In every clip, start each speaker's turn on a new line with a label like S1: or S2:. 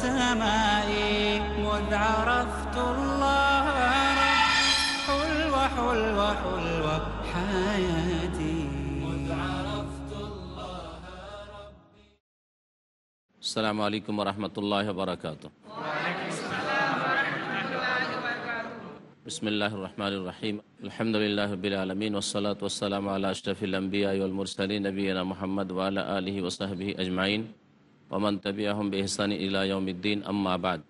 S1: السماء مذ عرفت الله ربي حلوة حلوة حلوة حياتي.
S2: السلام عليكم ورحمة الله وبركاته. بسم الله الرحمن الرحيم. الحمد لله رب العالمين والصلاة والسلام على أشرف الأنبياء والمرسلين نبينا محمد وعلى آله وصحبه أجمعين. ومن تبعهم بإحسان إلى يوم الدين أما بعد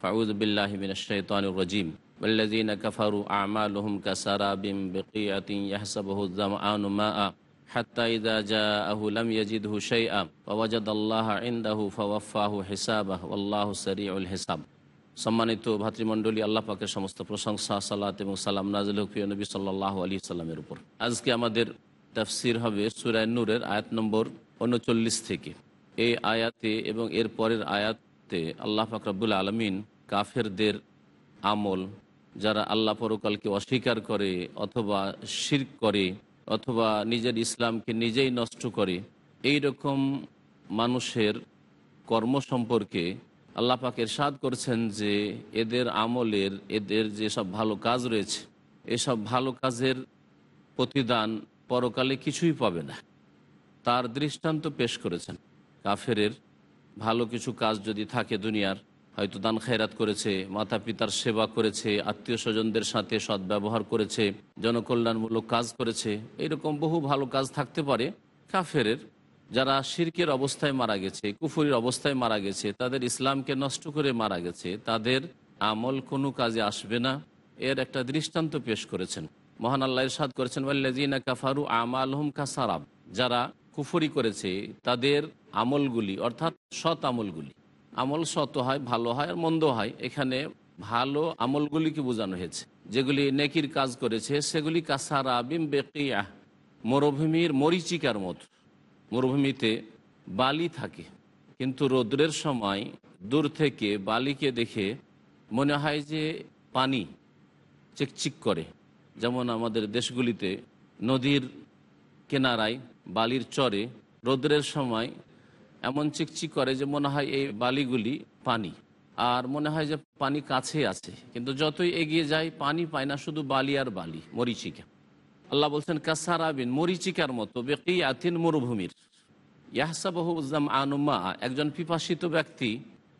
S2: فأعوذ بالله من الشيطان الرجيم والذين كفروا أعمالهم كسراب بقيعة يحسبه الظمآن ماء حتى إذا جاءه لم يجده شيئا ووجد الله عنده فوفاه حسابه والله سريع الحساب সম্মানিত ভাতৃমণ্ডলী আল্লাহ পাকের সমস্ত প্রশংসা সালাত এবং সালাম নাজিল প্রিয় নবী সাল্লাহ আলী সাল্লামের উপর আজকে আমাদের তাফসির হবে সুরায় নূরের আয়াত নম্বর উনচল্লিশ থেকে এই আয়াতে এবং এর পরের আয়াতে আল্লাহ ফাকরাবুল আলমিন কাফেরদের আমল, যারা আল্লাহ পরকালকে অস্বীকার করে অথবা শির করে অথবা নিজের ইসলামকে নিজেই নষ্ট করে এই রকম মানুষের কর্ম সম্পর্কে আল্লাহ পাক এরশাদ করছেন যে এদের আমলের, এদের যে সব ভালো কাজ রয়েছে, এসব ভালো কাজের প্রতিদান পরকালে কিছুই পাবে না। তার দৃষ্টান্ত পেশ করেছেন। কাফেরের ভালো কিছু কাজ যদি থাকে দুনিয়ার, হয়তো দান খেরাত করেছে মাতা পিতার সেবা করেছে আত্মীয় স্বজনদের সাথে সদ্ব্যবহার করেছে, জনকল্যাণমূলক কাজ করেছে, এইরকম বহু ভালো কাজ থাকতে পারে। কাফেরের যারা শির্কের অবস্থায় মারা গেছে, কুফুরির অবস্থায় মারা গেছে, তাদের ইসলামকে নষ্ট করে মারা গেছে, তাদের আমল কোনো কাজে আসবে না, এর একটা দৃষ্টান্ত পেশ করেছেন। মহান আল্লাহ ইরশাদ করেছেন ওয়াল্লাজিনা কাফারু আমালহুম কাসারাব যারা কুফরি করেছে, তাদের আমলগুলি, অর্থাৎ সৎ আমলগুলি। আমল সত হয়, ভালো হয় আর মন্দ হয়। এখানে ভালো আমলগুলিকে বোঝানো হয়েছে। যেগুলি নেকির কাজ করেছে, সেগুলি কাসারা বিম বেকিয়া, মরুভূমির মরিচিকার মতো। মরুভূমিতে বালি থাকে, কিন্তু রৌদ্রের সময় দূর থেকে বালিকে দেখে মনে হয় যে পানি চিকচিক করে। যেমন আমাদের দেশগুলিতে নদীর কেনারায় বালির চরে রৌদ্রের সময় এমন চিকচিক করে যে মনে হয় এই বালিগুলি পানি। আর মনে হয় যে পানি কাছে আছে। কিন্তু যতই এগিয়ে যায় পানি পায় না, শুধু বালি আর বালি, মরিচিকা। আল্লাহ বলছেন কাসারাবিন মরিচিকার মতো বেকি আথিন মরুভূমির ইয়াহসাবাহুজাম আনুমা একজন পিপাসিত ব্যক্তি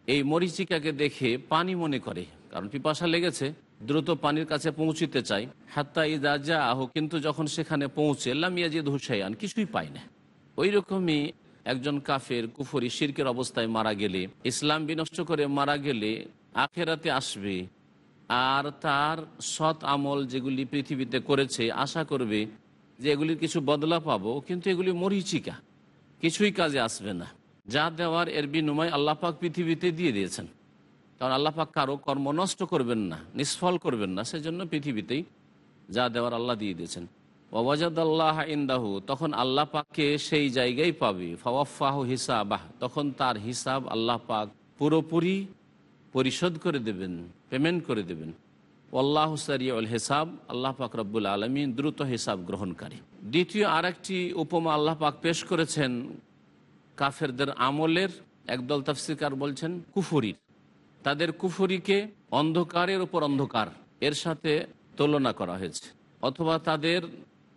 S2: এই মরিচিকাকে দেখে পানি মনে করে। কারণ পিপাসা লেগেছে। দ্রুত পানির কাছে পৌঁছিতে চাই। হাত্তা ইদা যা আহ কিন্তু যখন সেখানে পৌঁছে লামিয়াজিদ হুসাইয়ান কিছুই পায় না। ওই রকমই একজন কাফের কুফরি শির্কের অবস্থায় মারা গেলে, ইসলাম বিনষ্ট করে মারা গেলে আখেরাতে আসবে। আর তার সৎ আমল যেগুলি পৃথিবীতে করেছে, আশা করবে যে এগুলির কিছু বদলা পাবো, কিন্তু এগুলি মরিচিকা কিছুই কাজে আসবে না। যা দেওয়ার এর বিনিময় আল্লাপাক পৃথিবীতে দিয়ে দিয়েছেন। কারণ আল্লাপাক কারও কর্ম নষ্ট করবেন না, নিষ্ফল করবেন না, সেজন্য পৃথিবীতেই যা দেওয়ার আল্লাহ দিয়ে দিয়েছেন। ওয়াজাদ আল্লাহ ইন্দাহু, তখন আল্লাহ পাককে সেই জায়গায় পাবে। ফাওয়াফাহ হিসাবাহ, তখন তার হিসাব আল্লাহ পাক পুরোপুরি পরিশোধ করে দেবেন, পেমেন্ট করে দেবেন। আল্লাহ সারিউল হিসাব, আল্লাহ পাক রব্বুল আলমী দ্রুত হিসাব গ্রহণকারী। দ্বিতীয় আরেকটি উপমা আল্লাহ পাক পেশ করেছেন, কাফেরদের আমলের, একদল তাফসিকার বলছেন, কুফুরির। তাদের কুফুরিকে অন্ধকারের উপর অন্ধকার, এর সাথে তুলনা করা হয়েছে। অথবা তাদের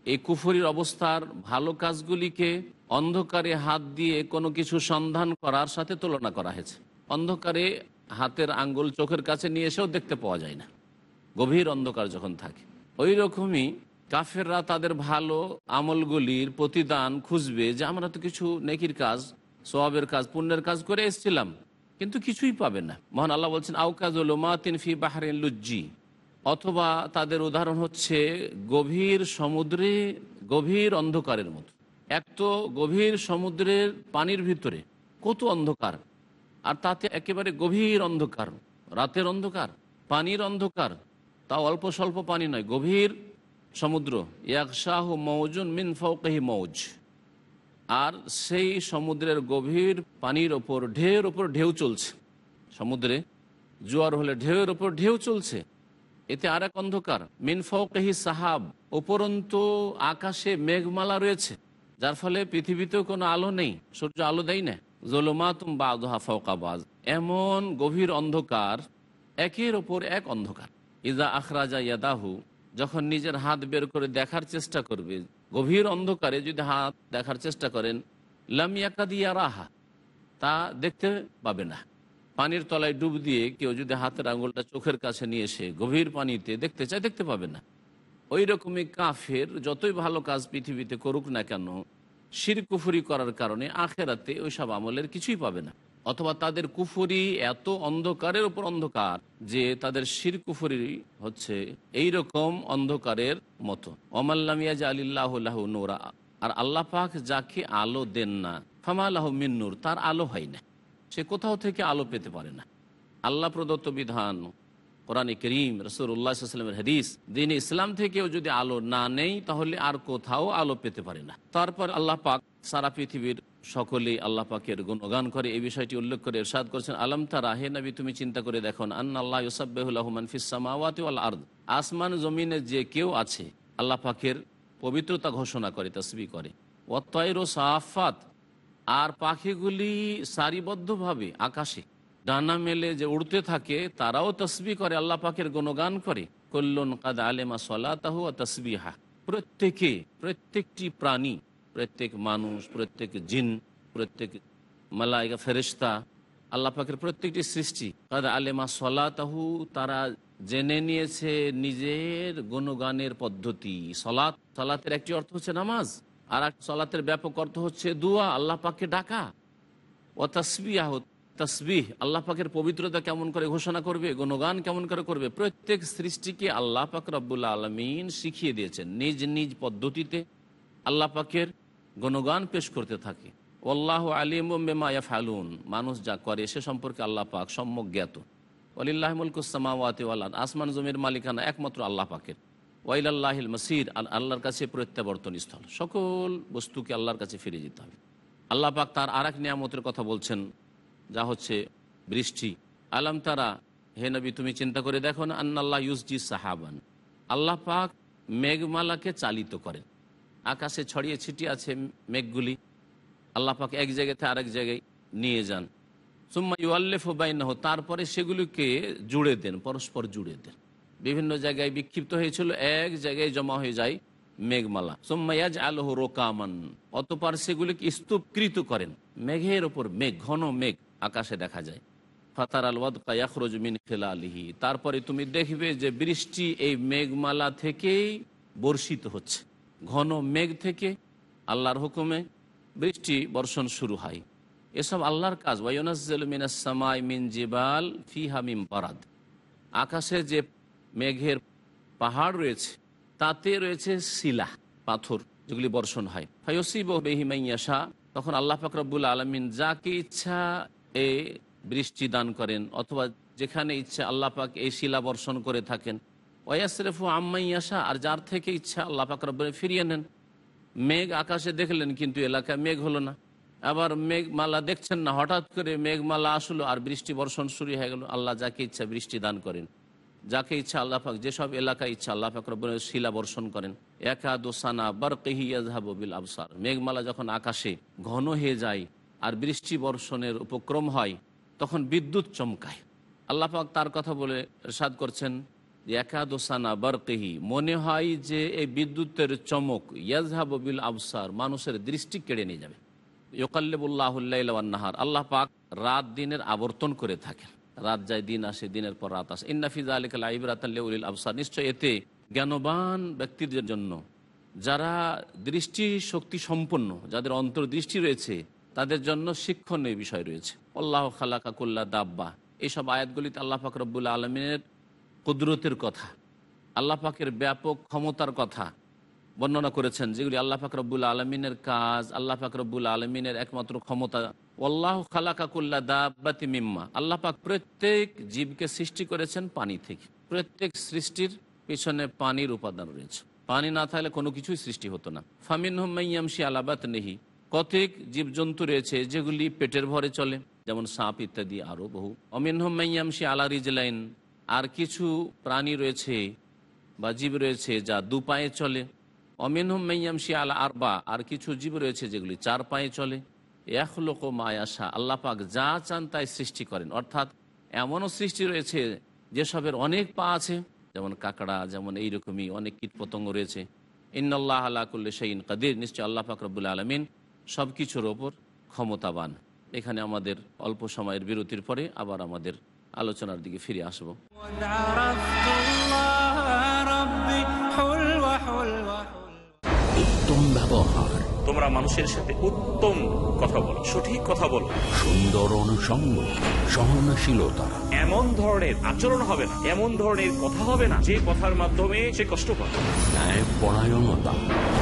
S2: এই কুফুরির অবস্থার ভালো কাজগুলিকে অন্ধকারে হাত দিয়ে কোনো কিছু সন্ধান করার সাথে তুলনা করা হয়েছে। অন্ধকারে হাতের আঙ্গুল চোখের কাছে নিয়ে এসেও দেখতে পাওয়া যায় না। গভীর অন্ধকার যখন থাকে, ওই রকমই কাফেররা তাদের ভালো আমলগুলির প্রতিদান খুঁজবে যে আমরা তো কিছু নেকির কাজ, সোয়াবের কাজ, পুণ্যের কাজ করে এসেছিলাম। কিন্তু কিছুই পাবে না। মহান আল্লাহ বলছেন আউকাজ মাতিন ফি বাহারেন লুজ্জি অথবা তাদের উদাহরণ হচ্ছে গভীর সমুদ্রে গভীর অন্ধকারের মতো। এক তো গভীর সমুদ্রের পানির ভিতরে কত অন্ধকার, আর তাতে একেবারে গভীর অন্ধকার, রাতের অন্ধকার, পানির অন্ধকার তাও অল্প স্বল্প পানি নয়, গভীর সমুদ্র। ইয়াকশাহ মৌজুন মিন ফৌকহি মৌজ আর সেই সমুদ্রের গভীর পানির ওপর ঢেউর ওপর ঢেউ চলছে। সমুদ্রে জোয়ার হলে ঢেউয়ের ওপর ঢেউ চলছে। এতে আর এক অন্ধকার, মিন ফৌকহি সাহাব, উপরন্ত আকাশে মেঘমালা রয়েছে, যার ফলে পৃথিবীতেও কোনো আলো নেই, সূর্য আলো দেয় না। জলমাতুম বা আদহা ফৌকাবাজ এমন গভীর অন্ধকার, একের ওপর এক অন্ধকার। ইজা আখরাজা ইয়াদাহু, যখন নিজের হাত বের করে দেখার চেষ্টা করবে গভীর অন্ধকারে যদি হাত দেখার চেষ্টা করেন লামিয়াকা দিয়া রাহা তা দেখতে পাবে না। পানির তলায় ডুব দিয়ে কেউ যদি হাতের আঙুলটা চোখের কাছে নিয়ে এসে গভীর পানিতে দেখতে চায়, দেখতে পাবে না। ওই রকমই কাফের, যতই ভালো কাজ পৃথিবীতে করুক না কেন, শির কুফুরি করার কারণে আখেরাতে ওইসব আমলের কিছুই পাবে না। অথবা তাদের কুফুরি এত অন্ধকারের উপর অন্ধকার যে তাদের শির কুফুরি হচ্ছে এই রকম অন্ধকারের মতো। অমাল্লামিয়া জা আলিল্লাহ নোরা। আর আল্লাহ পাক যাকে আলো দেন না ফামাল্লাহ মিন্নুর তার আলো হয় না। সে কোথাও থেকে আলো পেতে পারে না। আল্লাহ প্রদত্ত বিধান, কোরআনে করিম রসুল্লাহামের হাদিস, দিন ইসলাম থেকেও যদি আলো না নেই, তাহলে আর কোথাও আলো পেতে পারে না। তারপর আল্লাহ পাক সারা পৃথিবীর সকলেই আল্লাহ পাকের গুণগান করে। এই বিষয়টি উল্লেখ করে এরশাদ করছেন, আলম তারা, হে নবী, তুমি চিন্তা করে দেখো আন্না আল্লাহ ইউসাবাহুমান ফিসামাওয়াতি আর্দ। আসমান, জমিনে যে কেউ আছে, আল্লাহ পাকের পবিত্রতা ঘোষণা করে তসবি করে। অতয়ের সাফাত আর পাখিগুলি সারিবদ্ধভাবে আকাশে। ডানা মেলে যে উড়তে থাকে, তারাও তসবি করে, আল্লাহ পাকের গুণগান করে। কল্লন কাদ আলেমা সলাতাহু তসবিহা। প্রত্যেকে, প্রত্যেকটি প্রাণী প্রত্যেক মানুষ, প্রত্যেক জিন, প্রত্যেক মালাইকা ফেরিস্তা আল্লাহ পাকের প্রত্যেকটি সৃষ্টি। কাদ আলেমা সলাতাহু, তারা জেনে নিয়েছে নিজের গুণগানের পদ্ধতি। সলাত সলাতের একটি অর্থ হচ্ছে নামাজ, আর এক সলাতের ব্যাপক অর্থ হচ্ছে দুয়া, আল্লাহ পাককে ডাকা। ও তসবিহ তসবিহ, আল্লাহ পাকের পবিত্রতা কেমন করে ঘোষণা করবে, গুণগান কেমন করে করবে, প্রত্যেক সৃষ্টিকে আল্লাহ পাক রব্বুল্লা আলমিন শিখিয়ে দিয়েছেন। নিজ নিজ পদ্ধতিতে আল্লাহ পাকের গুণগান পেশ করতে থাকে। আল্লাহ আলিম মেমায়া ফালুন মানুষ যা করে, সে সম্পর্কে আল্লাহ পাক সম্যক জ্ঞাত। ওয়ালিল্লাহ মুলকুসামাওয়াতি আসমান জমির মালিকানা একমাত্র আল্লাহ পাকের। ওয়াইলাল্লাহিল মসির। আল্লাহর কাছে প্রত্যাবর্তন স্থল। সকল বস্তুকে আল্লাহর কাছে ফিরে যেতে হবে। আল্লাহ পাক তার আর এক নিয়ামতের কথা বলছেন, যা হচ্ছে বৃষ্টি। আলাম তারা, হে নবী, তুমি চিন্তা করে দেখো না, আন্নাল্লাহ ইউসজি সাহাবান। আল্লাহ পাক মেঘমালাকে চালিত করেন। আকাশে ছড়িয়ে ছিটিয়ে আছে মেঘগুলি। আল্লাহ পাক এক জায়গা থেকে আরেক জায়গায় নিয়ে যান। সুম্মা ইউআল্লেফ বাইনাহ, তারপরে সেগুলিকে জুড়ে দেন, পরস্পর জুড়ে দেন। বিভিন্ন জায়গায় বিক্ষিপ্ত হয়েছিল, এক জায়গায় জমা হয়ে যায় মেঘমালা। সোম্মায়াজ আলহ রোকামান, অতপর সেগুলিকে স্তূপকৃত করেন। মেঘের ওপর মেঘ, ঘন মেঘ আকাশে দেখা যায়। ফাতার আল ওয়াদকায়াখরজ মিন খেলা আলিহি তারপরে তুমি দেখবে যে বৃষ্টি এই মেঘমালা থেকেই বর্ষিত হচ্ছে। ঘন মেঘ থেকে আল্লাহর হুকুমে বৃষ্টি বর্ষণ শুরু হয়। এসব আল্লাহর কাজ। মিন জিবাল ফিহা পারাদ আকাশে যে মেঘের পাহাড় রয়েছে, তাতে রয়েছে শিলা, পাথর যেগুলি বর্ষণ হয়। ফায়সিব বেহিমাইয়াশা তখন আল্লাহ ফাকরাবুল আলমিন যাকে ইচ্ছা এ বৃষ্টি দান করেন, অথবা যেখানে ইচ্ছা আল্লাহ পাক এই শিলা বর্ষণ করে থাকেন। ওয়াসরেফু আম্মাইয়াশা আর যার থেকে ইচ্ছা আল্লাহ পাক রব্বুল ফিরিয়ে নেন। মেঘ আকাশে দেখলেন, কিন্তু এলাকায় মেঘ হলো না। আবার মেঘমালা দেখছেন না, হঠাৎ করে মেঘমালা আসলো আর বৃষ্টি বর্ষণ শুরু হয়ে গেল। আল্লাহ যাকে ইচ্ছা বৃষ্টি দান করেন। যাকে ইচ্ছা আল্লাহ পাক, যেসব এলাকায় ইচ্ছা আল্লাহ পাক রব্বুল শিলা বর্ষণ করেন। একা দোসানা বারকেহিয়াজহাবিল আবসার। মেঘমালা যখন আকাশে ঘন হয়ে যায় আর বৃষ্টি বর্ষণের উপক্রম হয়, তখন বিদ্যুৎ চমকায়। আল্লাহ পাক তার কথা বলে সাদ করছেন একাদোসানা বারকেহি মনে হয় যে এই বিদ্যুতের চমক ইয়াজহাবিল আবসার, মানুষের দৃষ্টি কেড়ে নিয়ে যাবে। ইকাল্লেবুল্লাহুল্লাহার আল্লাহ পাক রাত দিনের আবর্তন করে থাকেন। রাত যায়, দিন আসে, দিনের পর রাত আসে। ইন্নাফিজা আলিকাল ইবরাতাল্লিউল আবসার। নিশ্চয় এতে জ্ঞানবান ব্যক্তিদের জন্য যারা দৃষ্টি শক্তি সম্পন্ন, যাদের অন্তর্দৃষ্টি রয়েছে, তাদের জন্য শিক্ষণীয় বিষয় রয়েছে। আল্লাহ খালাকাকুল্লা দাব্বা। এইসব আয়াতগুলিতে আল্লাহ পাক রব্বুল আলমিনের কুদরতের কথা, আল্লাহ পাকের ব্যাপক ক্ষমতার কথা বর্ণনা করেছেন, যেগুলি আল্লাহ ফাকরবুল আলমিনের কাজ, আল্লাহ ফাকরবুল আলমিনের একমাত্র ক্ষমতা। আল্লাহ খালাকাকুল্লা দাবাতি মিম্মা। আল্লাহ পাক প্রত্যেক জীবকে সৃষ্টি করেছেন পানি থেকে। প্রত্যেক সৃষ্টির পিছনে পানির উপাদান রয়েছে। পানি না থাকলে কোনো কিছুই সৃষ্টি হতো না। ফামিন হুম্মাইয়ামশি আলাবাত নেহি কতক জীবজন্তু রয়েছে যেগুলি পেটের ভরে চলে, যেমন সাপ ইত্যাদি আরও বহু। অমিন হুম্মাইয়ামশি আলা রিজলাইন। আর কিছু প্রাণী রয়েছে বা জীব রয়েছে যা দু পায়ে চলে। অমিন হুম্মাইয়ামশি আলা আরবা, আর কিছু জীব রয়েছে যেগুলি চার পায়ে চলে। একলোক মায়াশা আল্লাহ পাক যা চান তাই সৃষ্টি করেন। অর্থাৎ এমনও সৃষ্টি রয়েছে যেসবের অনেক পা আছে, যেমন কাকড়া, যেমন এইরকমই অনেক কীটপতঙ্গ রয়েছে। ইন্নআল্লাহ আল্লাহ কুল্লি শাইন কাদির, নিশ্চয় আল্লাহ পাক রব্বুল আলমিন সব কিছুর ওপর ক্ষমতাবান। এখানে আমাদের অল্প সময়ের বিরতির পরে আবার আমাদের আলোচনার দিকে ফিরে আসব।
S3: উত্তম ব্যবহার।
S4: তোমরা মানুষের সাথে উত্তম কথা বল সঠিক কথা বলো।
S3: সুন্দর অনুষঙ্গ সহনশীলতা।
S4: এমন ধরনের আচরণ হবে না এমন ধরনের কথা হবে না যে কথার মাধ্যমে সে কষ্ট পাবে।
S3: ন্যায়পরায়ণতা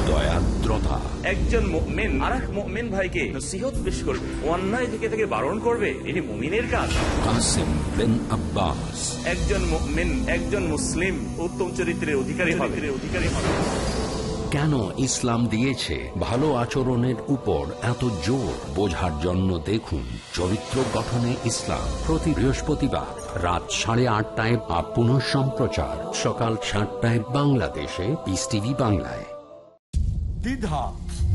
S3: দয়াদ্রতা।
S4: একজন মেন আর এক মেন ভাইকে নসিহত পেশ করবে অন্যায় থেকে থেকে বারণ করবে এটি মুমিনের কাজ।
S3: কাসেম বিন আব্বাস।
S4: একজন মেন একজন মুসলিম উত্তম চরিত্রের অধিকারী হবে। অধিকারী হবে।
S3: কেন ইসলাম দিয়েছে ভালো আচরণের উপর এত জোর? বোঝার জন্য দেখুন চরিত্র গঠনে ইসলাম প্রতি বৃহস্পতিবার রাত সাড়ে আটটায় বা পুনঃ সম্প্রচার। সকাল সাতটায় বাংলাদেশে পিস টিভি বাংলায়।
S5: দ্বিধা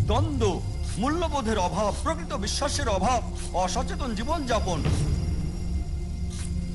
S5: দ্বন্দ্ব মূল্যবোধের অভাব প্রকৃত বিশ্বাসের অভাব অসচেতন জীবনযাপন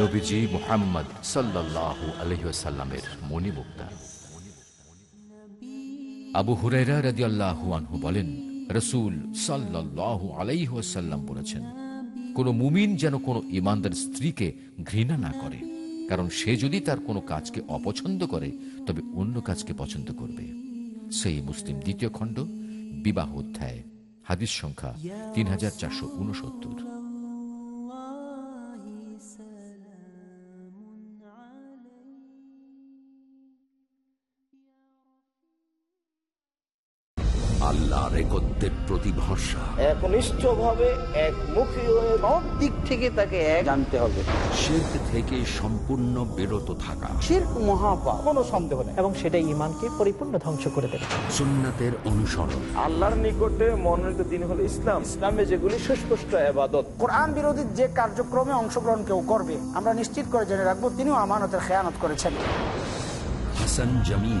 S6: নবীজি মোহাম্মদ সাল্লাহ আলহিসাল্লামের মণিমুক্তা। আবু আনহু বলেন বলেছেন মুমিন যেন কোনো ইমানদার স্ত্রীকে ঘৃণা না করে, কারণ সে যদি তার কোনো কাজকে অপছন্দ করে, তবে অন্য কাজকে পছন্দ করবে। সেই মুসলিম দ্বিতীয় খণ্ড, বিবাহ অধ্যায়, হাদিস সংখ্যা তিন হাজার চারশো উনসত্তর।
S7: একনিষ্ঠভাবে একমুখী হয়ে সব দিক থেকে তাকে এক জানতে হবে।
S3: থেকে সম্পূর্ণ বিরত থাকা।
S7: শির্ক মহাপাপ। কোনো সন্দেহ নেই।
S8: এবং সেটা ইমানকে পরিপূর্ণ ধ্বংস করে দেবে।
S3: সুন্নাতের অনুসরণ।
S7: আল্লাহর নিকটে মনোনীত দিন হলো ইসলাম। ইসলামে যেগুলি সুস্পষ্ট আবাদত
S9: কোরআন বিরোধী যে কার্যক্রমে অংশগ্রহণ কেউ করবে আমরা নিশ্চিত করে জেনে রাখব তিনিও আমানতের খেয়ানত করেছেন।
S3: Hasan Jamil.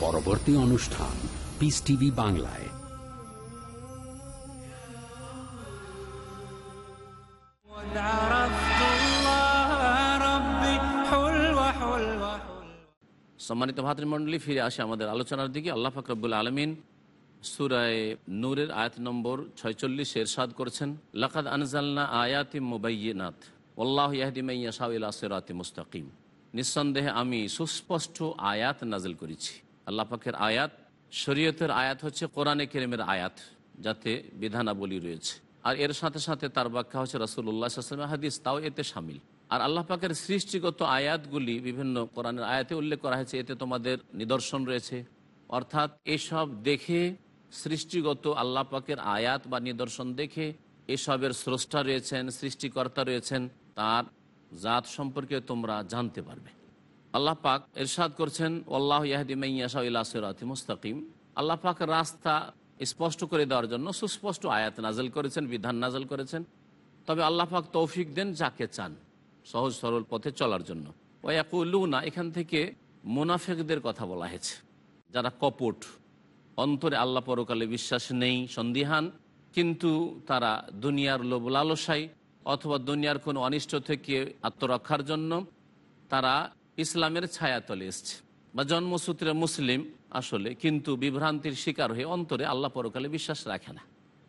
S3: পরবর্তী অনুষ্ঠান পিস টিভি বাংলায়।
S2: সম্মানিত ভাতৃমণ্ডলী, ফিরে আসে আমাদের আলোচনার দিকে। আল্লাহ ফাকরবুল আলমিন সুরায় নূরের আয়াত নম্বর ছয়চল্লিশ এরশাদ করেছেন, লাকাদ আনজালনা আয়াতি মোবাইনাথ ওল্লাহ ইয়াহদিমাইয়া শাহ ইলা সিরাতি মুস্তাকিম। নিঃসন্দেহে আমি সুস্পষ্ট আয়াত নাজিল করেছি। আল্লাহ পাকের আয়াত, শরীয়তের আয়াত হচ্ছে কোরআনে কেরেমের আয়াত, যাতে বিধানাবলী রয়েছে। আর এর সাথে সাথে তার ব্যাখ্যা হচ্ছে রসুল্লাহ আসলামের হাদিস, তাও এতে সামিল। আর আল্লাহ পাকের সৃষ্টিগত আয়াতগুলি বিভিন্ন কোরআনের আয়াতে উল্লেখ করা হয়েছে, এতে তোমাদের নিদর্শন রয়েছে। অর্থাৎ এসব দেখে সৃষ্টিগত আল্লাহ পাকের আয়াত বা নিদর্শন দেখে এসবের স্রষ্টা রয়েছেন, সৃষ্টিকর্তা রয়েছেন, তার জাত সম্পর্কে তোমরা জানতে পারবে। আল্লাহ পাক এরশাদ করছেন আল্লাহ ইয়াহদিমাইয়াশাহিলাসিরাতি মুস্তাকিম। আল্লাহ পাক রাস্তা স্পষ্ট করে দেওয়ার জন্য সুস্পষ্ট আয়াত নাজল করেছেন, বিধান নাজল করেছেন। তবে আল্লাহ পাক তৌফিক দেন যাকে চান, সহজ সরল পথে চলার জন্য। ওয়াকুল্লুনা এখান থেকে মুনাফেকদের কথা বলা হয়েছে। যারা কপট, অন্তরে আল্লাহ পরকালে বিশ্বাস নেই, সন্দিহান, কিন্তু তারা দুনিয়ার লোভ লালসাই অথবা দুনিয়ার কোনো অনিষ্ট থেকে আত্মরক্ষার জন্য তারা ইসলামের ছায়া তলে এসছে। বা জন্মসূত্রে মুসলিম আসলে, কিন্তু বিভ্রান্তির শিকার হয়ে অন্তরে আল্লাহ পরকালে বিশ্বাস রাখে না।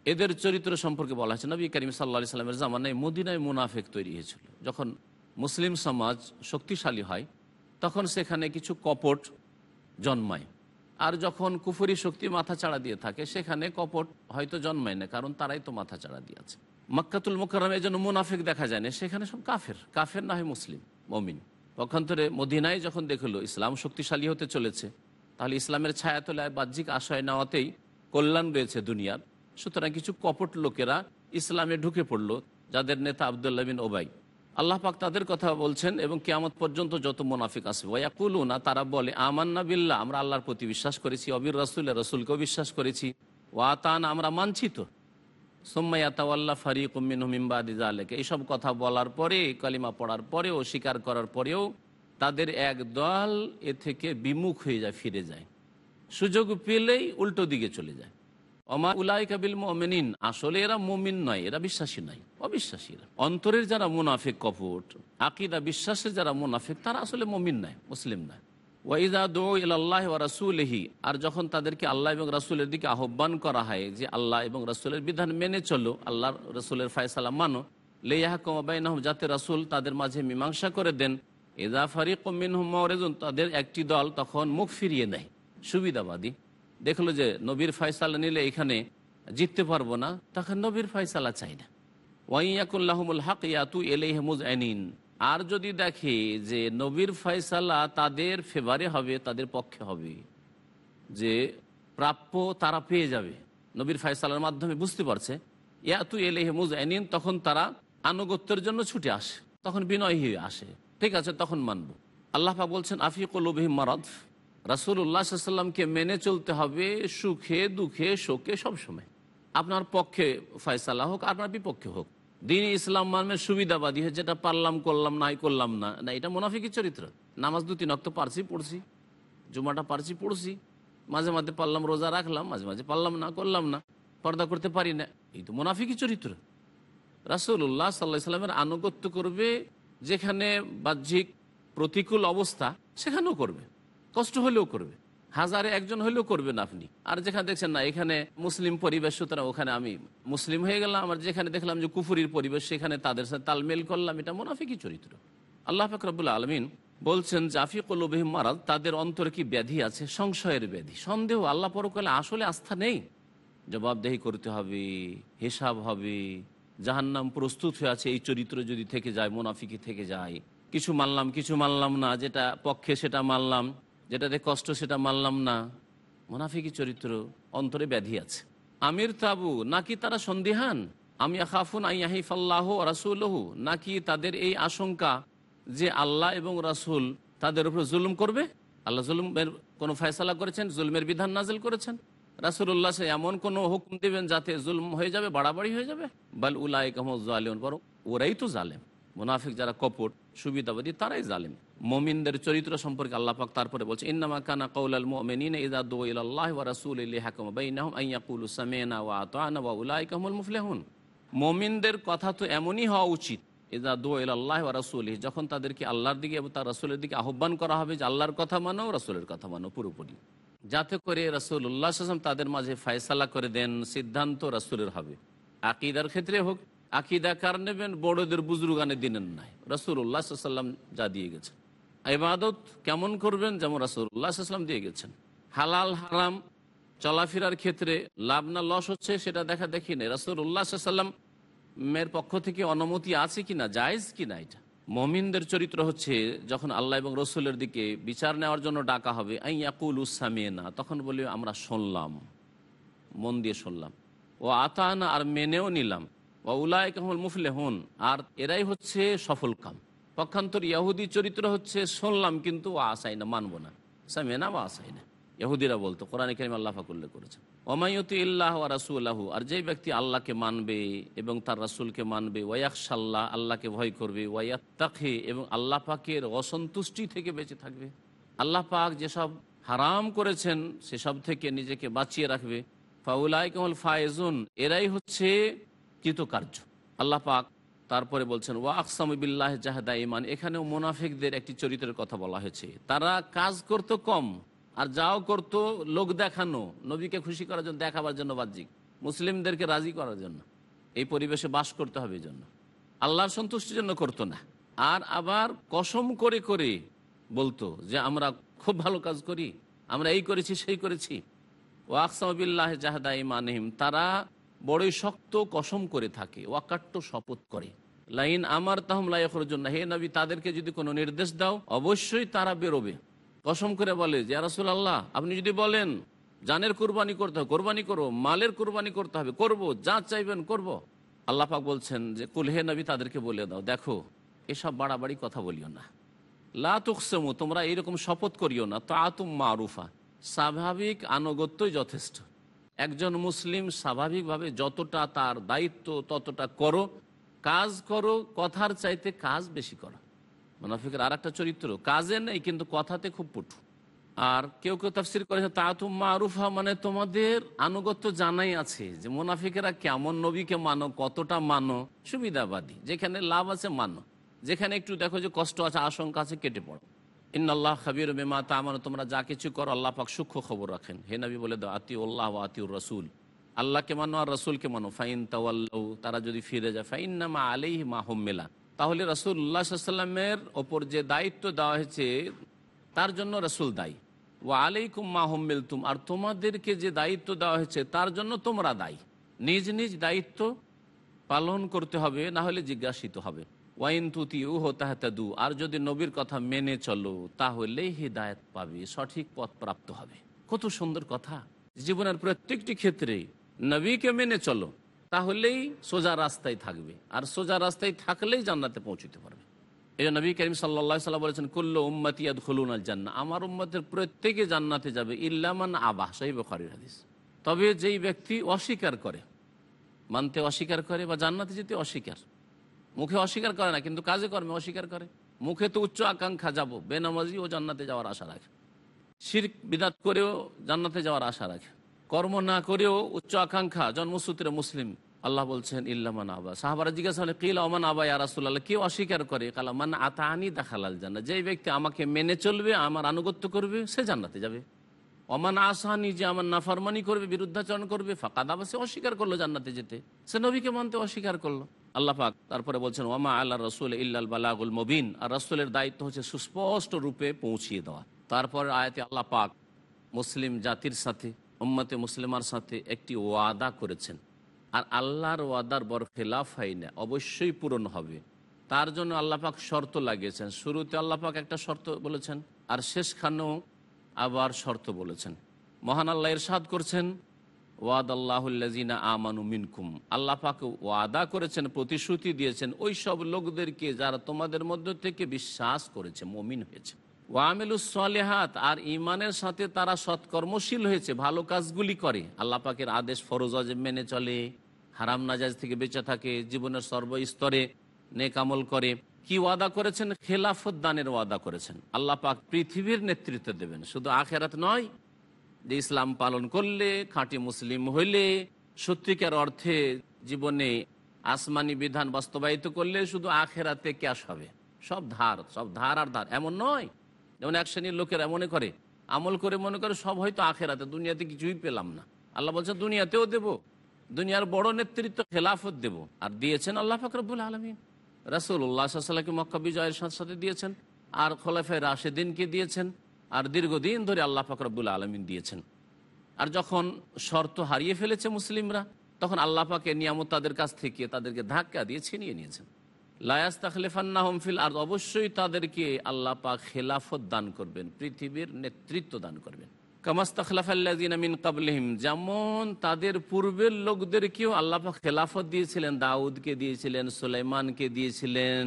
S2: এদের চরিত্র সম্পর্কে বলা হয়েছে, নবী করিম সাল্লা সাল্লামের জামানায় মদিনায় মুনাফেক তৈরি হয়েছিল। যখন মুসলিম সমাজ শক্তিশালী হয়, তখন সেখানে কিছু কপট জন্মায়। আর যখন কুফুরি শক্তি মাথা চাড়া দিয়ে থাকে, সেখানে কপট হয়তো জন্মায় না, কারণ তারাই তো মাথা চাড়া দিয়েছে। মক্কাতুল মোকারমে যেন মুনাফিক দেখা যায় না, সেখানে সব কাফের। কাফের না হয় মুসলিম, মমিন। পক্ষান্তরে মদিনায় যখন দেখল ইসলাম শক্তিশালী হতে চলেছে, তাহলে ইসলামের ছায়াতলায় বাহ্যিক আশয় নেওয়াতেই কল্যাণ রয়েছে দুনিয়ার। সুতরাং কিছু কপট লোকেরা ইসলামে ঢুকে পড়ল, যাদের নেতা আবদুল্লাহ বিন ওবাই। আল্লাহ পাক তাদের কথা বলছেন এবং কেয়ামত পর্যন্ত যত মুনাফিক আসবে না তারা বলে, আমান্না বিল্লা আমরা আল্লাহর প্রতি বিশ্বাস করেছি, অবির রসুল রসুলকেও বিশ্বাস করেছি। ওয়াতান, আমরা মানছি তো। সোম্মাইয়াতাওয়াল্লা ফারিক উম্মিন হুমিমবাদি জালেকে এইসব কথা বলার পরে, কালিমা পড়ার পরেও, স্বীকার করার পরেও তাদের এক দল এ থেকে বিমুখ হয়ে যায়, ফিরে যায়। সুযোগ পেলেই উল্টো দিকে চলে যায়। অমা উলাই কাবিল মমিন আসলে এরা মমিন নয়, এরা বিশ্বাসী নয় অবিশ্বাসীরা অন্তরের যারা মুনাফিক কপট, আকিদা বিশ্বাসের যারা মুনাফিক, তারা আসলে মমিন নয়, মুসলিম নয়। ওয়াইদা দো ইল্লাহ ও রাসুলহি, আর যখন তাদেরকে আল্লাহ এবং রাসুলের দিকে আহ্বান করা হয় যে আল্লাহ এবং রাসুলের বিধান মেনে চলো আল্লাহ রসুলের ফায়সালা মানো লেয়াহ কমাবাইন যাতে রাসুল তাদের মাঝে মীমাংসা করে দেন। এদা ফারিক মিন মরেজুন তাদের একটি দল তখন মুখ ফিরিয়ে নেয়। সুবিধাবাদী। দেখল যে নবীর ফয়সালা নিলে এখানে জিততে পারব না, তখন নবীর ফয়সালা চাই না। ওয়াইয়াকুল্লাহমুল হক, ইয়াতু এলেহমুজ আইনিন আর যদি দেখে যে নবীর ফয়সালা তাদের ফেভারে হবে, তাদের পক্ষে হবে, যে প্রাপ্য তারা পেয়ে যাবে। নবীর ফয়সালার মাধ্যমে বুঝতে পারছে, ইয়া তুই এলে হেমুজ আইনিন তখন তারা আনুগত্যের জন্য ছুটে আসে, তখন বিনয় হয়ে আসে। ঠিক আছে, তখন মানব। আল্লাহ বলছেন আফিকুল মারাদ? রাসুল্লাহ সাল্লামকে মেনে চলতে হবে সুখে, দুঃখে, শোকে সবসময় আপনার পক্ষে ফয়সালা হোক, আপনার বিপক্ষে হোক। দিন ইসলাম মানবের সুবিধাবাদী হয়ে যেটা পারলাম, করলাম, নাই করলাম না। না, এটা মুনাফিকের চরিত্র। নামাজ দু তিন অক্ত পারছি, পড়ছি। জুমাটা পারছি, পড়ছি। মাঝে মাঝে পারলাম, রোজা রাখলাম, মাঝে মাঝে পারলাম না, করলাম না। পর্দা করতে পারি না। এই তো মুনাফিকই চরিত্র। রাসুল্লাহ সাল্লাহ সাল্লামের আনুগত্য করবে, যেখানে বাহ্যিক প্রতিকূল অবস্থা, সেখানেও করবে। কষ্ট হলেও করবে। হাজারে একজন হলেও করবেন আপনি। আর যেখানে দেখছেন না, এখানে মুসলিম পরিবেশ, সুতরাং ওখানে আমি মুসলিম হয়ে গেলাম। আর যেখানে দেখলাম যে কুফুরির পরিবেশ, সেখানে তাদের সাথে তালমেল করলাম। এটা মুনাফিকই চরিত্র। আল্লাহ ফাকরাবুল আলমিন বলছেন জাফিকুল্লবিহিম মারাদ তাদের অন্তরে কি ব্যাধি আছে? সংশয়ের ব্যাধি। সন্দেহ আল্লাহ পরকালে আসলে আস্থা নেই। জবাবদেহি করতে হবে, হিসাব হবে, জাহান্নাম প্রস্তুত হয়ে আছে, এই চরিত্র যদি থেকে যায় মুনাফিকি থেকে যায়। কিছু মানলাম কিছু মানলাম না, যেটা পক্ষে সেটা মানলাম। যেটাতে কষ্ট, সেটা মানলাম না। মুনাফিকি চরিত্র অন্তরে ব্যাধি আছে। আমির তাবু, নাকি তারা সন্দেহান? আমি খাফুন আইয়াহিফ আল্লাহ রাসুলহু। নাকি তাদের এই আশঙ্কা যে আল্লাহ এবং রাসুল তাদের উপর জুলুম করবে? আল্লাহ জুলুমের কোনো ফয়সালা করেছেন? জুলমের বিধান নাজিল করেছেন? রাসুল্লাহ সে এমন কোনো হুকুম দেবেন যাতে জুলম হয়ে যাবে, বাড়াবাড়ি হয়ে যাবে? বাল উলাই কামজালিম বরং ওরাই তো জালেম। মুনাফিক যারা কপট, সুবিধাবাদী, তারাই জালেম। মমিনদের চরিত্র সম্পর্কে আল্লাপাক তারপরে বলছে, ইন্নামা কানা কৌলাল দুআ ইলাল্লাহি ওয়া ওয়া মুমিনদের কথা তো এমনই হওয়া উচিত দুআ ইলাল্লাহি ওয়া রাসূলিহি, যখন তাদেরকে আল্লাহর দিকে এবং তার রাসূলের দিকে আহ্বান করা হবে যে আল্লাহর কথা মানো, রাসূলের কথা মানো পুরোপুরি। যাতে করে আলাইহি ওয়াসাল্লাম তাদের মাঝে ফয়সালা করে দেন, সিদ্ধান্ত রাসূলের হবে। আকিদার ক্ষেত্রে হোক, আকিদা কার নেবেন? বড়দের বুজরুগানে দিনেন নাই। রসুল্লাহ সাল্লাম যা দিয়ে গেছেন। ইবাদত কেমন করবেন যেমন রসুল্লাহ সাল্লাম দিয়ে গেছেন। হালাল, হারাম, চলাফেরার ক্ষেত্রে লাভ না লস হচ্ছে সেটা দেখা দেখি নেই। রসুল্লাহ সাল্লাম মেয়ের পক্ষ থেকে অনুমতি আছে কিনা, জায়েজ কিনা এটা? মমিনদের চরিত্র হচ্ছে যখন আল্লাহ এবং রসুলের দিকে বিচার নেওয়ার জন্য ডাকা হবে আই উসামিয়ে না তখন বলি, আমরা শুনলাম, মন দিয়ে শুনলাম। ও আতানা আর মেনেও নিলাম। ও উলায় কামল মুফলে হন আর এরাই হচ্ছে সফল কাম। পক্ষান্তর ইয়াহুদি চরিত্র হচ্ছে, শুনলাম কিন্তু আসাই না, মানবো না। সামেনা বা আসাই না। ইহুদিরা বলতো, কোরআন কারিম আল্লাহ ফাকুল্লে করেছে ওমায়তি ইল্লাহ রাসুল্লাহু আর যেই ব্যক্তি আল্লাহকে মানবে এবং তার রাসুলকে মানবে ওয়াকশাল্লাহ আল্লাহকে ভয় করবে ওয়াত্তাখে এবং আল্লাহ পাকের অসন্তুষ্টি থেকে বেঁচে থাকবে। আল্লাহ পাক যেসব হারাম করেছেন, সেসব থেকে নিজেকে বাঁচিয়ে রাখবে। ফাউলাই কমল ফায়েজুন, এরাই হচ্ছে কৃতকার্য। আল্লাহ পাক তারপরে বলছেন, ওয়া আকসামবিল্লাহ জাহাদা ইমান এখানেও মোনাফিকদের একটি চরিত্রের কথা বলা হয়েছে। তারা কাজ করতো কম আর যাও করতো লোক দেখানো, নবীকে খুশি করার জন্য, দেখাবার জন্য বাহ্যিক। মুসলিমদেরকে রাজি করার জন্য। এই পরিবেশে বাস করতে হবে এই জন্য আল্লাহর সন্তুষ্টির জন্য করতো না। আর আবার কসম করে করে বলতো যে, আমরা খুব ভালো কাজ করি, আমরা এই করেছি, সেই করেছি। ও আকসামবিল্লাহ জাহাদা ইমানহিম তারা বড়ই শক্ত কসম করে থাকে, ওয়াকাট্ট শপথ করে। লাইন আমার তাহম লাইখর জন্য হে নবী, তাদেরকে যদি কোনো নির্দেশ দাও, অবশ্যই তারা বেরোবে। কসম করে বলে যে রাসুল আল্লাহ আপনি যদি বলেন, জানের কোরবানি করতে হবে, কোরবানি করো, মালের কোরবানি করতে হবে, করব, যা চাইবেন করব। আল্লাহ পাক বলছেন যে, কুল, হে নবী, তাদেরকে বলে দাও, দেখো, এসব বাড়াবাড়ি কথা বলিও না। লা তুকসেমু তোমরা এইরকম শপথ করিও না তা তুম মারুফা, স্বাভাবিক আনুগত্যই যথেষ্ট। একজন মুসলিম স্বাভাবিকভাবে যতটা তার দায়িত্ব ততটা করো কাজ করো, কথার চাইতে কাজ বেশি করো। মুনাফিকের আর একটা চরিত্র, কাজে নেই, কিন্তু কথাতে খুব পটু। আর কেউ কেউ তাফসির করেছে তা তুম মারুফা মানে তোমাদের আনুগত্য জানাই আছে যে মুনাফিকেরা কেমন নবীকে মানো, কতটা মানো, সুবিধাবাদী। যেখানে লাভ আছে মানো। যেখানে একটু দেখো যে কষ্ট আছে, আশঙ্কা আছে, কেটে পড়ো। ইন্নআল্লাহ খাবির বেমা তা মানে তোমরা যা কিছু করো, আল্লাহ পাক সূক্ষ্ম খবর রাখেন। হে নবী বলে দাও আতি উল্লাহ আতিউর রসুল। আল্লাহকে মানো আর রসুলকে মানো, ফাইন তাওয়াল্লাউ, তারা যদি ফিরে যায় ফাইন নামা আলেই মা হোম্মেলা। তাহলে রসুল্লাহ সাল্লামের ওপর যে দায়িত্ব দেওয়া হয়েছে, তার জন্য রসুল দায়ী। ও আলাইকুম মা হোম্মেল তুম আর তোমাদেরকে যে দায়িত্ব দেওয়া হয়েছে, তার জন্য তোমরা দায়ী। নিজ নিজ দায়িত্ব পালন করতে হবে, না হলে জিজ্ঞাসিত হবে। ওয়াইন তুতি উহ তাহাতাদু, আর যদি নবীর কথা মেনে চলো, তাহলেই হৃদায়ত পাবে, সঠিক পথ প্রাপ্ত হবে। কত সুন্দর কথা। জীবনের প্রত্যেকটি ক্ষেত্রে নবীকে মেনে চলো, তাহলেই সোজা রাস্তায় থাকবে। আর সোজা রাস্তায় থাকলেই জান্নাতে পৌঁছতে পারবে। এই নবী করিম সাল্লা সাল্লাম বলেছেন, কুল্ল উম্মতিয়াদ খুলুন আল জান্না আমার উম্মতের প্রত্যেকে জান্নাতে যাবে ইল্লামান আবাহ সাহিব খারির হাদিস। তবে যেই ব্যক্তি অস্বীকার করে, মানতে অস্বীকার করে বা জান্নাতে যেতে অস্বীকার, মুখে অস্বীকার করে না, কিন্তু কাজে কর্মে অস্বীকার করে, মুখে তো উচ্চ আকাঙ্ক্ষা যাব, বেনামাজি ও জান্নাতে যাওয়ার আশা রাখে। শির বিদাত করেও জান্নাতে যাওয়ার আশা রাখে। কর্ম না করেও উচ্চ আকাঙ্ক্ষা, জন্মসূত্রে মুসলিম। আল্লাহ বলছেন ইল্লামান আবা। সাহাবারা জিজ্ঞাসা হলে কিল অমান আবা ইয়ারাসুল্লাহ কেউ অস্বীকার করে, কালা মান আতানি দেখালাল জান্না যেই ব্যক্তি আমাকে মেনে চলবে, আমার আনুগত্য করবে, সে জান্নাতে যাবে। অমান আসানি যে আমার নাফরমানি করবে, বিরুদ্ধাচরণ করবে ফাঁকা দাবা সে অস্বীকার করল জান্নাতে যেতে। সে নবীকে মানতে অস্বীকার করল। আল্লাহ পাক তারপরে বলছেন ওমা আল্লাহ রসুল ইল্লাল বালাগুল মবিন। আর রসুলের দায়িত্ব হচ্ছে সুস্পষ্ট রূপে পৌঁছিয়ে দেওয়া। তারপর আয়াতে আল্লাহ পাক মুসলিম জাতির সাথে উম্মতে মুসলিমার সাথে একটি ওয়াদা করেছেন। আর আল্লাহর ওয়াদার বর খেলাফ হয় না, অবশ্যই পূরণ হবে। তার জন্য আল্লাপাক শর্ত লাগিয়েছেন। শুরুতে আল্লাপাক একটা শর্ত বলেছেন, আর শেষখানেও আবার শর্ত বলেছেন। মহান আল্লাহ ইরশাদ করছেন ওয়াদ আল্লাহুল্লাজিনা আমানু মিনকুম। আল্লাহ পাক ওয়াদা করেছেন, প্রতিশ্রুতি দিয়েছেন, ওই সব লোকদেরকে যারা তোমাদের মধ্য থেকে বিশ্বাস করেছে, মমিন হয়েছে। ওয়ামিলুসলেহাত আর ইমানের সাথে তারা সৎকর্মশীল হয়েছে, ভালো কাজগুলি করে। আল্লাহ পাকের আদেশ ফরজ অজেব মেনে চলে, হারাম নাজাজ থেকে বেঁচে থাকে, জীবনের সর্বস্তরে নেকামল করে। কি ওয়াদা করেছেন? খেলাফত দানের ওয়াদা করেছেন। আল্লাহ পাক পৃথিবীর নেতৃত্ব দেবেন। শুধু আখেরাত নয়, যে ইসলাম পালন করলে, খাঁটি মুসলিম হইলে, সত্যিকার অর্থে জীবনে আসমানি বিধান বাস্তবায়িত করলে শুধু আখেরাতে ক্যাশ হবে। সব ধার সব ধার আর ধার, এমন নয়। যেমন এক শ্রেণির লোকেরা মনে করে, আমল করে মনে করে সব হয়তো আখেরাতে, দুনিয়াতে কিছুই পেলাম না। আল্লাহ বলছে, দুনিয়াতেও দেব। দুনিয়ার বড় নেতৃত্ব খেলাফত দেব। আর দিয়েছেন আল্লাহ ফাকরবুল আলমিন। রাসুল্লাহামকে মক্কা বিজয়ের সাথে সাথে দিয়েছেন। আর খোলাফায় রাশেদিনকে দিয়েছেন। আর দীর্ঘদিন ধরে আল্লাহ ফাকরবুল আলমিন দিয়েছেন। আর যখন শর্ত হারিয়ে ফেলেছে মুসলিমরা, তখন আল্লাহ পাকে নিয়ামত তাদের কাছ থেকে, তাদেরকে ধাক্কা দিয়ে ছিনিয়ে নিয়েছেন। লায়াস তাখলেফান্না হমফিল আর অবশ্যই তাদেরকে আল্লাহ পাক খেলাফত দান করবেন, পৃথিবীর নেতৃত্ব দান করবেন। কামাস্তাখলাফাল্লাজিন কাবলিহিম, যেমন তাদের পূর্বের লোকদেরকেও আল্লাহ পাক খেলাফত দিয়েছিলেন, দাউদকে দিয়েছিলেন, সুলাইমানকে দিয়েছিলেন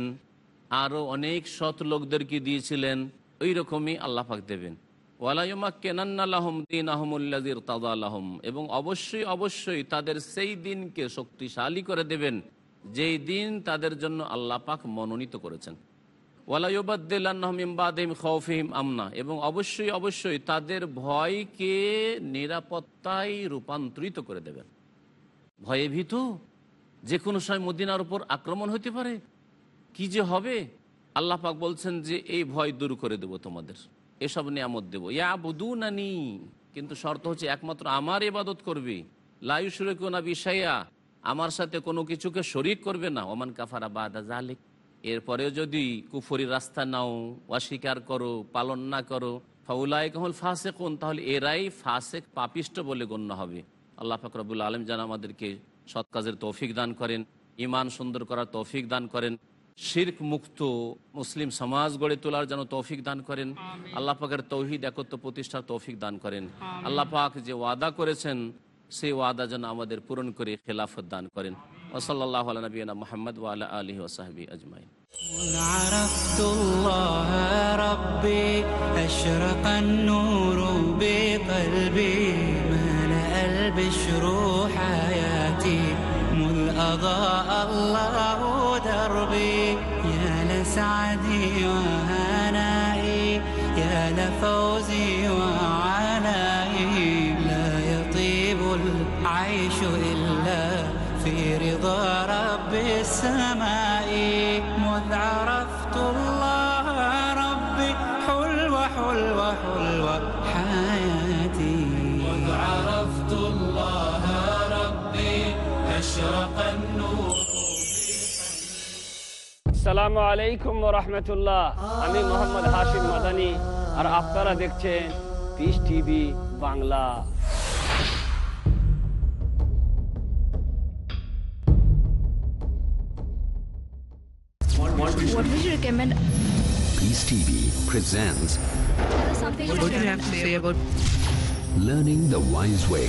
S2: আরও অনেক সৎ লোকদেরকে দিয়েছিলেন ওই রকমই আল্লাহ পাক দেবেন। ওয়ালাইমা কেনান্নালাহম দিন আহমুল্লাদির তাদালাহম এবং অবশ্যই অবশ্যই তাদের সেই দিনকে শক্তিশালী করে দেবেন যেই দিন তাদের জন্য আল্লাহ পাক মনোনীত করেছেন। আমনা। এবং অবশ্যই অবশ্যই তাদের ভয়কে নিরাপত্তায় রূপান্তরিত করে দেবেন। ভয়ে ভীত? যে কোনো সময় মদিনার উপর আক্রমণ হতে পারে। কি যে হবে? আল্লাহ পাক বলছেন যে, এই ভয় দূর করে দেব তোমাদের। এসব নিয়ামত দেবো। ইয়া বুদু কিন্তু শর্ত হচ্ছে একমাত্র আমার ইবাদত করবি। লায়ুসুরে কোনা বিষয়া আমার সাথে কোনো কিছুকে শরিক করবে না। ওমান কাফারা বাদা জালিক এরপরেও যদি কুফরি রাস্তা নাও অস্বীকার করো পালন না করো ফাউলাই কমল ফাঁসে কোন তাহলে এরাই ফাঁসেক পাপিষ্ট বলে গণ্য হবে। আল্লাহ ফাকরবুল আলম যেন আমাদেরকে সৎ কাজের তৌফিক দান করেন ইমান সুন্দর করার তৌফিক দান করেন শির্ক মুক্ত মুসলিম সমাজ গড়ে তোলার যেন তৌফিক দান করেন আল্লাহ পাকের তৌহিদ একত্র প্রতিষ্ঠার তৌফিক দান করেন। আল্লাহ পাক যে ওয়াদা করেছেন সেই ওয়াদা যেন আমাদের পূরণ করে খেলাফত দান করেন ওসল্লাহ নবীনা মোহাম্মদ ওয়ালা আলী ওসাহাবি আজমাইন
S1: عرفت الله ربي أشرق النور بقلبي ملأ البشر حياتي مذ أضاء الله دربي يا لسعدي
S10: আসসালামু আলাইকুম রহমতুল্লাহ আমি মোহাম্মদ হাশিম মাদানি আর আপনারা দেখছেন Peace TV Bangla
S11: What would you recommend?
S3: Peace TV presents
S12: What do you have to say about
S3: Learning the Wise Way.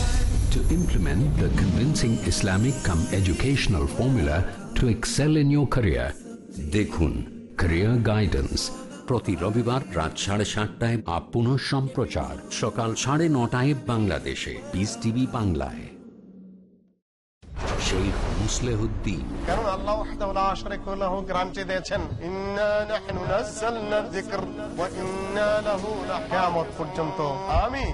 S3: To implement the convincing Islamic come educational formula to excel in your career. দেখুন। Career guidance. প্রতি রবিবার রাত সাড়ে সাতটায় up সম্প্রচার। সকাল সাড়ে নটায় বাংলাদেশে। পিস টিভি বাংলায়। শেখ মুসলেহুদ্দিন।
S13: কারণ আল্লাহ ওয়াহদাহু লা শারীকা লাহু গ্যারান্টি দিয়েছেন। ইন্না নাহনু নাযালনা যিকর ওয়া ইন্না লাহু লাকিয়ামত পর্যন্ত। আমি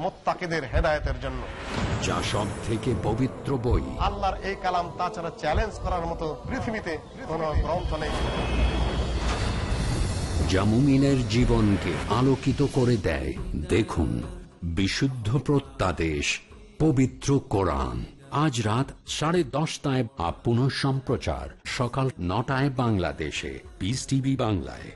S13: মুত্তাকিদের হেদায়েতের জন্য।
S3: যা সব থেকে পবিত্র বই।
S13: আল্লাহর এই কালাম তাছাড়া চ্যালেঞ্জ করার মতো পৃথিবীতে কোন গ্রন্থ নেই।
S3: যা মুমিনের জীবনকে আলোকিত করে দেয় দেখুন বিশুদ্ধ প্রত্যাদেশ পবিত্র কোরআন। আজ রাত সাড়ে দশটায় আপ সম্প্রচার সকাল নটায় বাংলাদেশে। পিস টিভি বাংলায়।